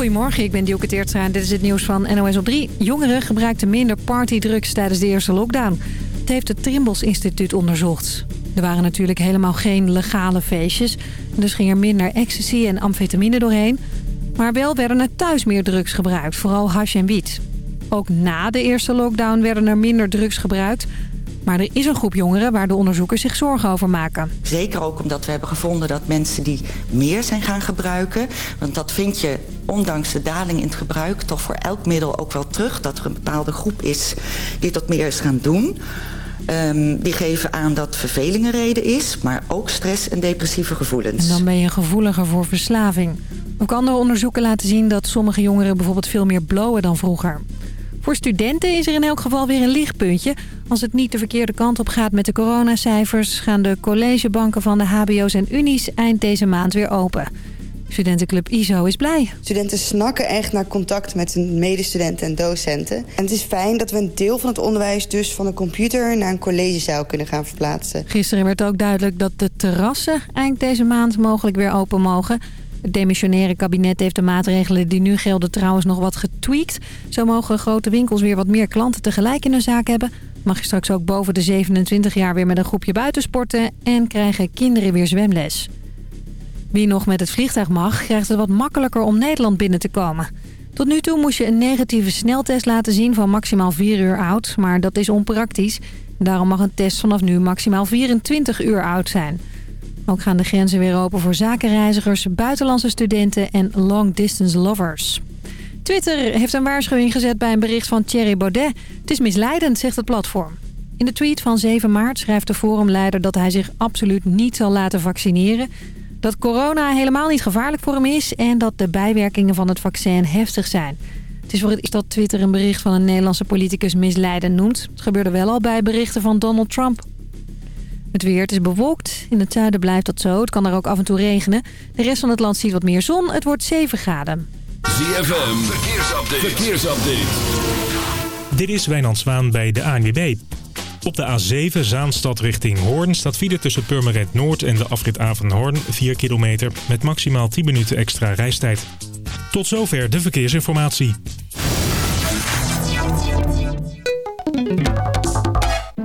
Goedemorgen, ik ben Dielke Teertstra en dit is het nieuws van NOS op 3. Jongeren gebruikten minder partydrugs tijdens de eerste lockdown. Het heeft het Trimbos Instituut onderzocht. Er waren natuurlijk helemaal geen legale feestjes. Dus ging er minder ecstasy en amfetamine doorheen. Maar wel werden er thuis meer drugs gebruikt, vooral hash en wiet. Ook na de eerste lockdown werden er minder drugs gebruikt. Maar er is een groep jongeren waar de onderzoekers zich zorgen over maken. Zeker ook omdat we hebben gevonden dat mensen die meer zijn gaan gebruiken... want dat vind je ondanks de daling in het gebruik toch voor elk middel ook wel terug... dat er een bepaalde groep is die dat meer is gaan doen... Um, die geven aan dat verveling een reden is, maar ook stress en depressieve gevoelens. En dan ben je gevoeliger voor verslaving. Ook andere onderzoeken laten zien dat sommige jongeren bijvoorbeeld veel meer blowen dan vroeger. Voor studenten is er in elk geval weer een lichtpuntje. Als het niet de verkeerde kant op gaat met de coronacijfers... gaan de collegebanken van de hbo's en unies eind deze maand weer open. Studentenclub ISO is blij. Studenten snakken echt naar contact met hun medestudenten en docenten. En het is fijn dat we een deel van het onderwijs dus van een computer naar een collegezaal kunnen gaan verplaatsen. Gisteren werd ook duidelijk dat de terrassen eind deze maand mogelijk weer open mogen. Het demissionaire kabinet heeft de maatregelen die nu gelden trouwens nog wat getweakt. Zo mogen grote winkels weer wat meer klanten tegelijk in hun zaak hebben. Mag je straks ook boven de 27 jaar weer met een groepje buitensporten en krijgen kinderen weer zwemles. Wie nog met het vliegtuig mag, krijgt het wat makkelijker om Nederland binnen te komen. Tot nu toe moest je een negatieve sneltest laten zien van maximaal 4 uur oud, maar dat is onpraktisch. Daarom mag een test vanaf nu maximaal 24 uur oud zijn. Ook gaan de grenzen weer open voor zakenreizigers, buitenlandse studenten en long-distance lovers. Twitter heeft een waarschuwing gezet bij een bericht van Thierry Baudet. Het is misleidend, zegt het platform. In de tweet van 7 maart schrijft de forumleider dat hij zich absoluut niet zal laten vaccineren. Dat corona helemaal niet gevaarlijk voor hem is en dat de bijwerkingen van het vaccin heftig zijn. Het is voor het dat Twitter een bericht van een Nederlandse politicus misleidend noemt. Het gebeurde wel al bij berichten van Donald Trump. Het weer, het is bewolkt. In het zuiden blijft dat zo. Het kan er ook af en toe regenen. De rest van het land ziet wat meer zon. Het wordt 7 graden. ZFM, verkeersupdate. verkeersupdate. Dit is Wijnand Zwaan bij de ANWB. Op de A7 Zaanstad richting Hoorn staat file tussen Purmerend Noord en de afrit Avenhoorn 4 kilometer met maximaal 10 minuten extra reistijd. Tot zover de verkeersinformatie.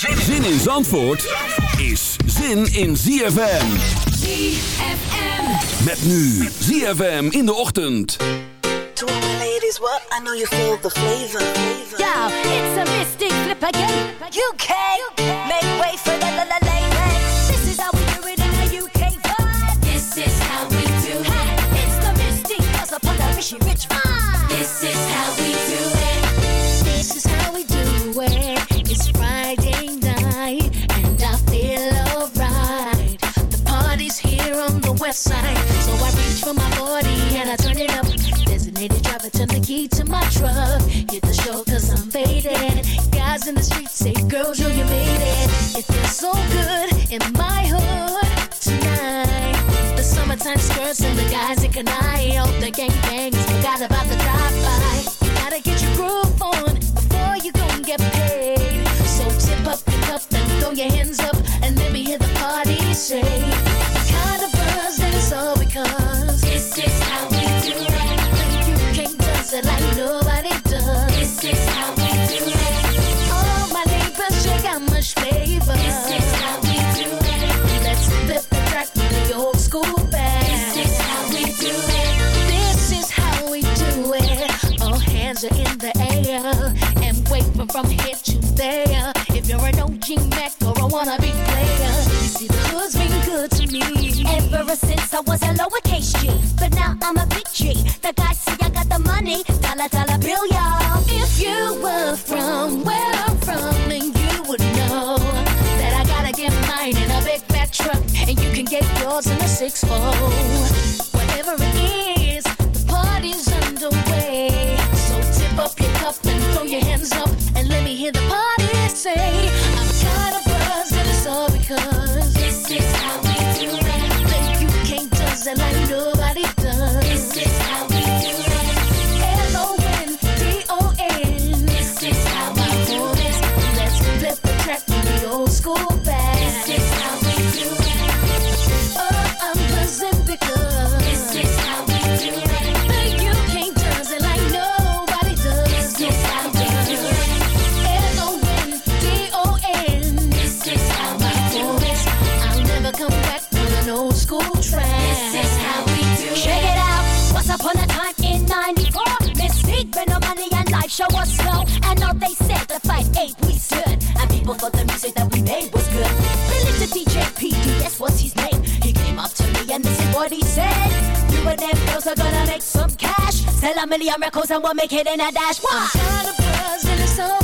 Zin in Zandvoort is zin in ZFM. ZFM. Met nu ZFM in de ochtend. To all my ladies, what? I know you feel the flavor. Yo, it's a mystic flip again. UK, make way for the la la ladies. This is how we do it in the UK vibe. This is how we do it. It's the mystic cause upon the Rich vibe. This is how we turn the key to my truck. Hit the show cause I'm faded. Guys in the streets say, girls, yo, you made it. It feels so good in my hood tonight. The summertime skirts and the guys in Kanai. All the gangbangs forgot about the drive-by. You gotta get your groove on before you go and get paid. So tip up your cup and throw your hands up and let me hear the party say. Mac or a wannabe player, you see the hood's been good to me. Ever since I was a lowercase G, but now I'm a big G. The guys see I got the money, dollar dollar bill, y'all. If you were from where I'm from, then you would know that I gotta get mine in a big fat truck, and you can get yours in a six. Whatever it is, the party's underway. So tip up your cup and throw your hands up, and let me hear the party say, because and them girls are gonna make some cash. Sell a million records and we'll make it in a dash. Why? Kind of buzz and it's all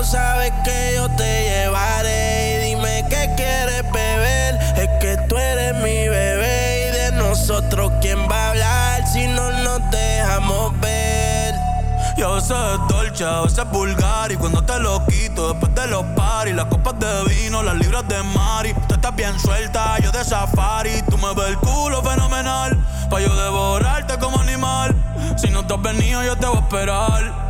llegado, sabes que yo te llevaré. Y dime qué quieres beber, es que tú eres mi bebé. Y de nosotros, ¿quién va a hablar si no nos dejamos ver? Y a veces es dolce, a veces es vulgar. Y cuando te lo quito después de los paris Las copas de vino, las libras de mari Tú estás bien suelta, yo de safari. Tú me ves el culo fenomenal Pa' yo devorarte como animal. Si no te has venido yo te voy a esperar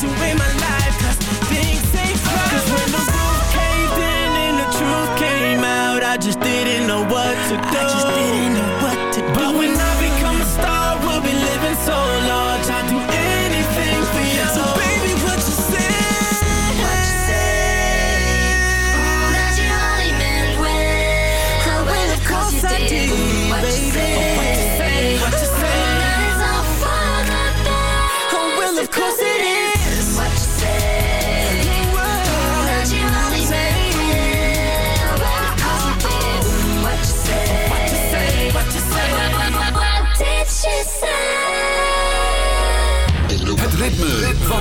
to my my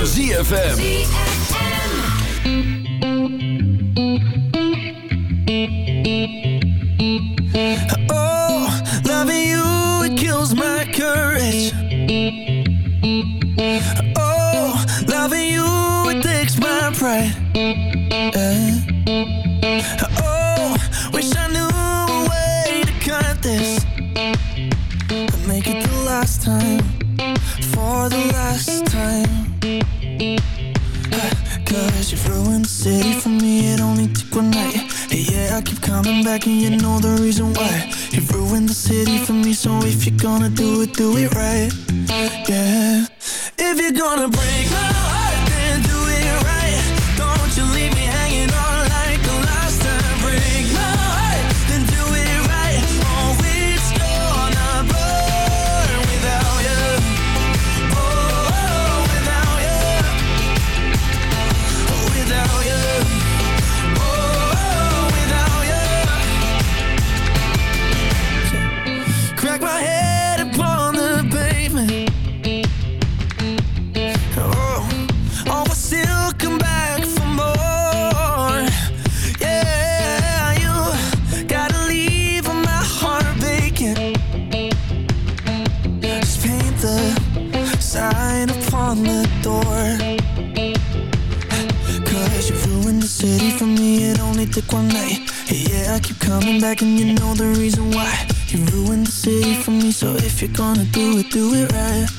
ZFM. gonna do it, do it right. Yeah. And you know the reason why. You ruined the city for me, so if you're gonna do it, do it right.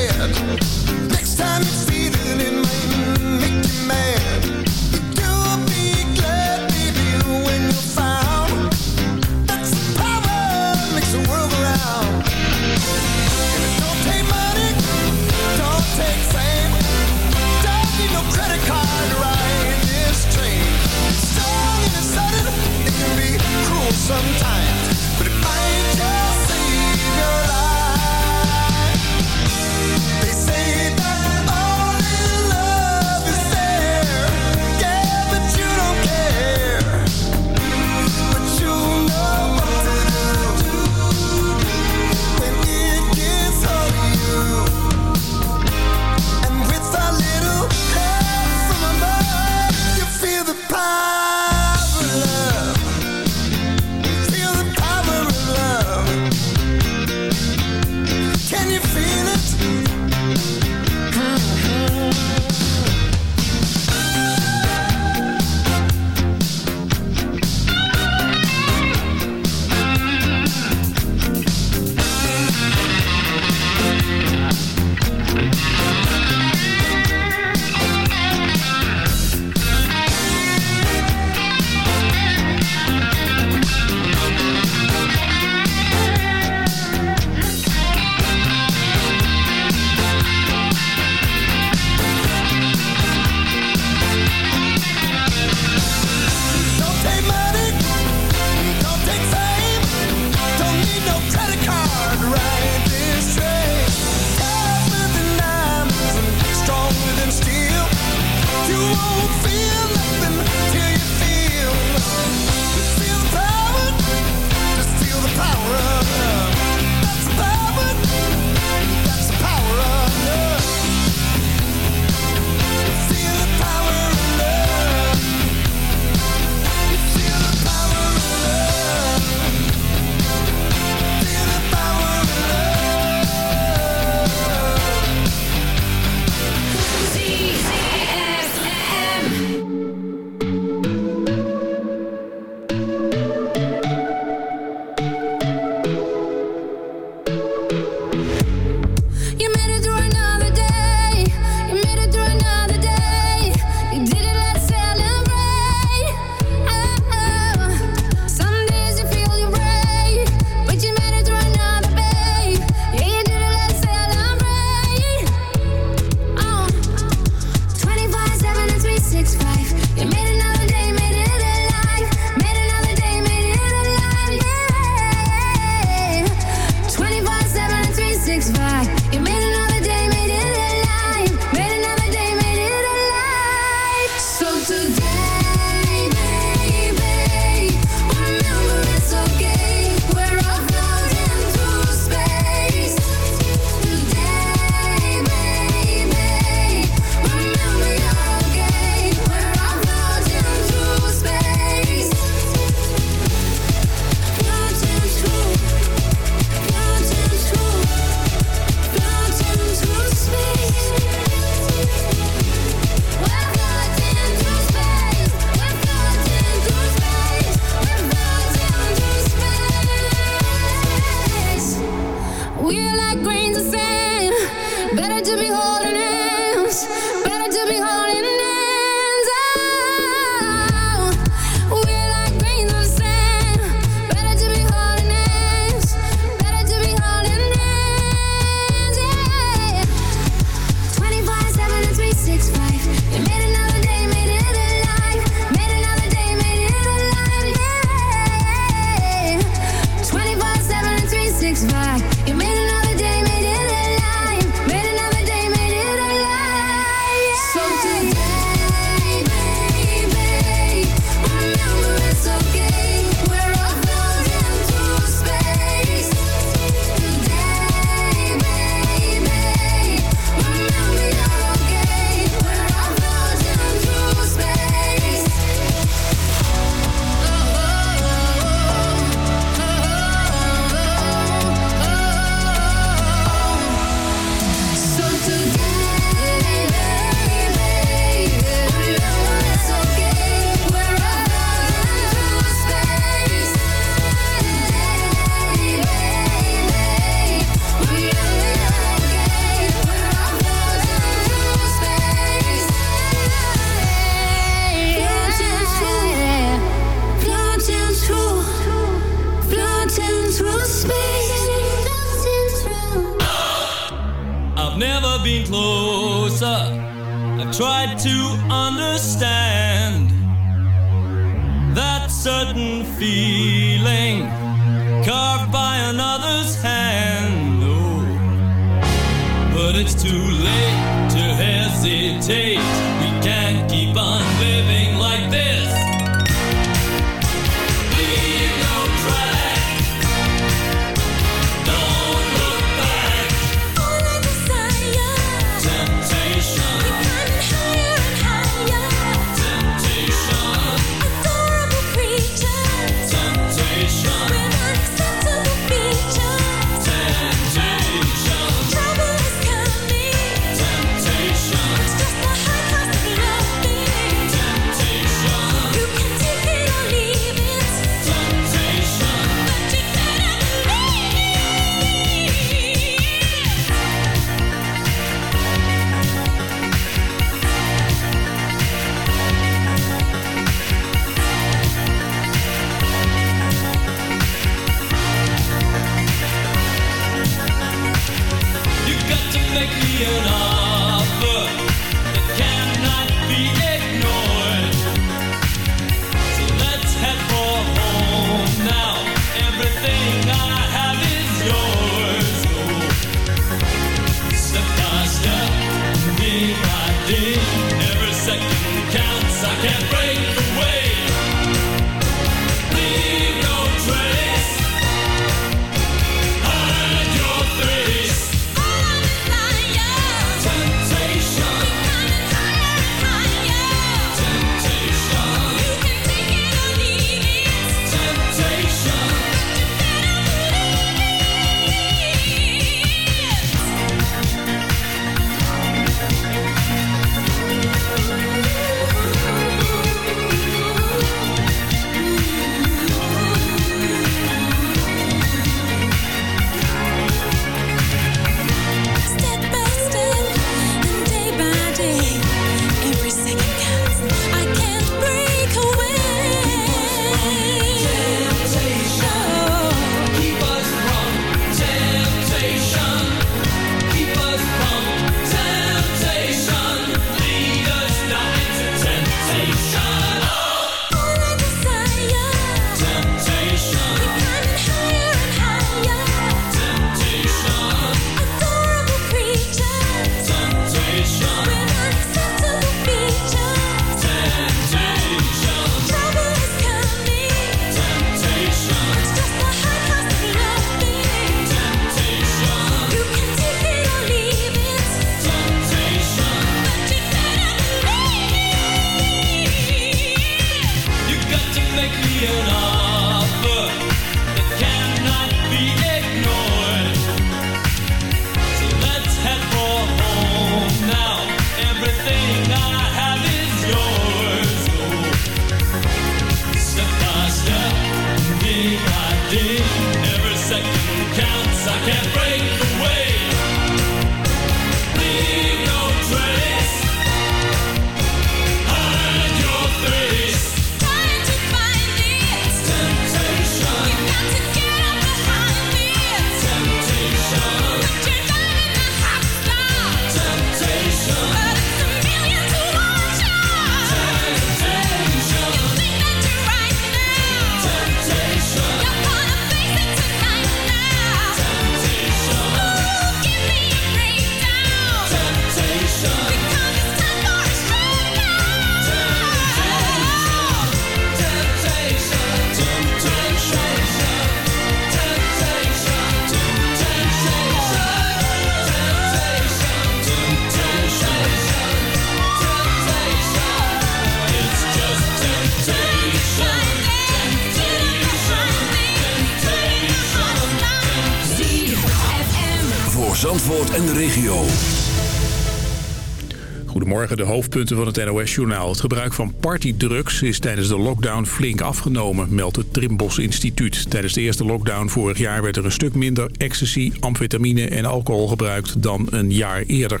de hoofdpunten van het NOS-journaal. Het gebruik van partydrugs is tijdens de lockdown flink afgenomen, meldt het Trimbos Instituut. Tijdens de eerste lockdown vorig jaar werd er een stuk minder ecstasy, amfetamine en alcohol gebruikt dan een jaar eerder.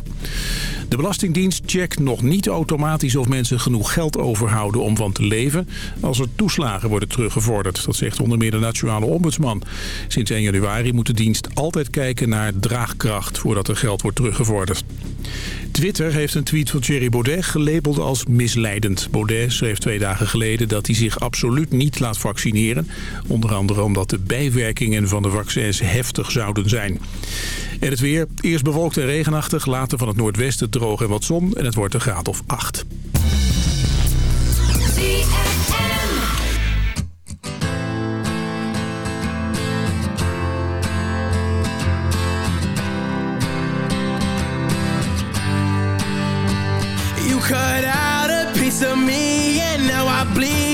De Belastingdienst checkt nog niet automatisch of mensen genoeg geld overhouden om van te leven als er toeslagen worden teruggevorderd. Dat zegt onder meer de Nationale Ombudsman. Sinds 1 januari moet de dienst altijd kijken naar draagkracht voordat er geld wordt teruggevorderd. Twitter heeft een tweet van Thierry Baudet gelabeld als misleidend. Baudet schreef twee dagen geleden dat hij zich absoluut niet laat vaccineren. Onder andere omdat de bijwerkingen van de vaccins heftig zouden zijn. En het weer, eerst bewolkt en regenachtig, later van het noordwesten droog en wat zon. En het wordt een graad of acht. cut out a piece of me and now I bleed.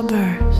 Suburbs,